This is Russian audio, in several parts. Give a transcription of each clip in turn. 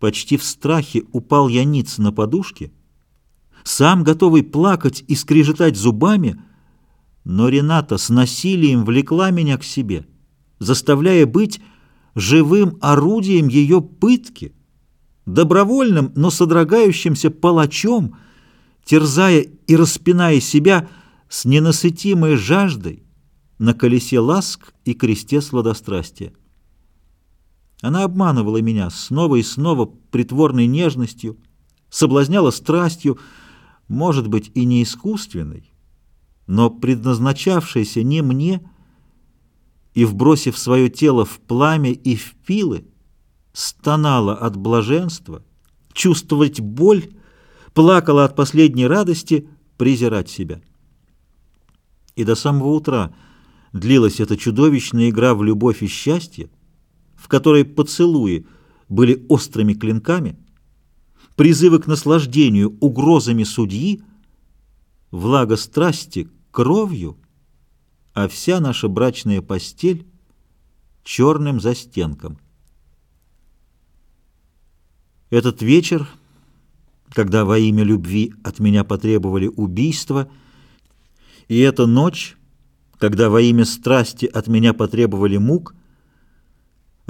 Почти в страхе упал я ниц на подушке, сам готовый плакать и скрежетать зубами, но Рената с насилием влекла меня к себе, заставляя быть живым орудием ее пытки, добровольным, но содрогающимся палачом, терзая и распиная себя с ненасытимой жаждой на колесе ласк и кресте сладострастия. Она обманывала меня снова и снова притворной нежностью, соблазняла страстью, может быть, и не искусственной, но предназначавшейся не мне, и, вбросив свое тело в пламя и в пилы, стонала от блаженства, чувствовать боль, плакала от последней радости, презирать себя. И до самого утра длилась эта чудовищная игра в любовь и счастье, в которой поцелуи были острыми клинками, призывы к наслаждению угрозами судьи, влага страсти кровью, а вся наша брачная постель черным застенком. Этот вечер, когда во имя любви от меня потребовали убийства, и эта ночь, когда во имя страсти от меня потребовали мук,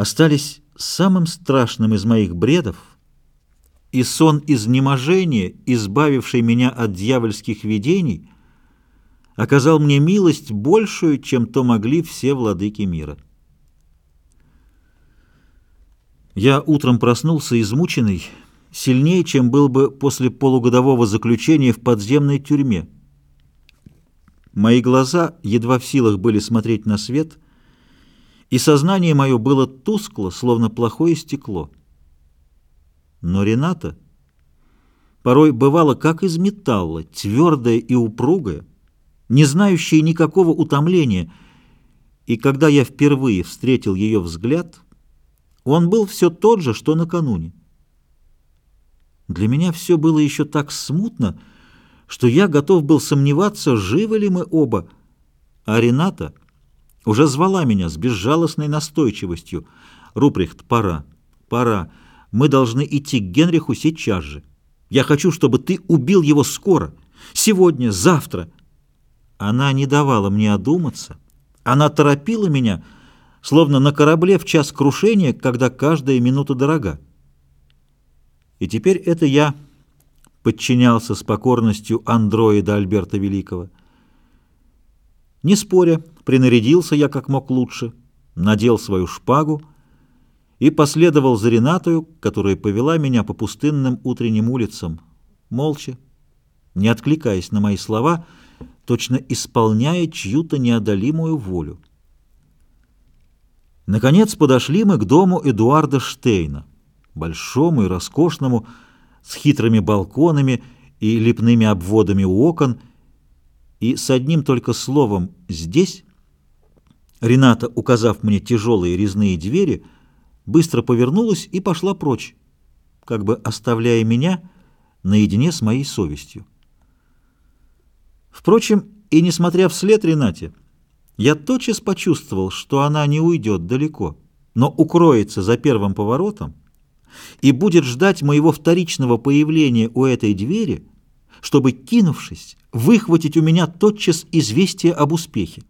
остались самым страшным из моих бредов, и сон изнеможения, избавивший меня от дьявольских видений, оказал мне милость большую, чем то могли все владыки мира. Я утром проснулся измученный, сильнее, чем был бы после полугодового заключения в подземной тюрьме. Мои глаза едва в силах были смотреть на свет — и сознание мое было тускло, словно плохое стекло. Но Рената порой бывала как из металла, твердая и упругая, не знающая никакого утомления, и когда я впервые встретил ее взгляд, он был все тот же, что накануне. Для меня все было еще так смутно, что я готов был сомневаться, живы ли мы оба, а Рената — уже звала меня с безжалостной настойчивостью. «Руприхт, пора, пора. Мы должны идти к Генриху сейчас же. Я хочу, чтобы ты убил его скоро, сегодня, завтра». Она не давала мне одуматься. Она торопила меня, словно на корабле в час крушения, когда каждая минута дорога. И теперь это я подчинялся с покорностью андроида Альберта Великого. Не споря, принарядился я как мог лучше, надел свою шпагу и последовал за Ренатою, которая повела меня по пустынным утренним улицам, молча, не откликаясь на мои слова, точно исполняя чью-то неодолимую волю. Наконец подошли мы к дому Эдуарда Штейна, большому и роскошному, с хитрыми балконами и лепными обводами у окон, и с одним только словом «здесь» Рената, указав мне тяжелые резные двери, быстро повернулась и пошла прочь, как бы оставляя меня наедине с моей совестью. Впрочем, и несмотря вслед Ренате, я тотчас почувствовал, что она не уйдет далеко, но укроется за первым поворотом и будет ждать моего вторичного появления у этой двери, чтобы, кинувшись, выхватить у меня тотчас известие об успехе.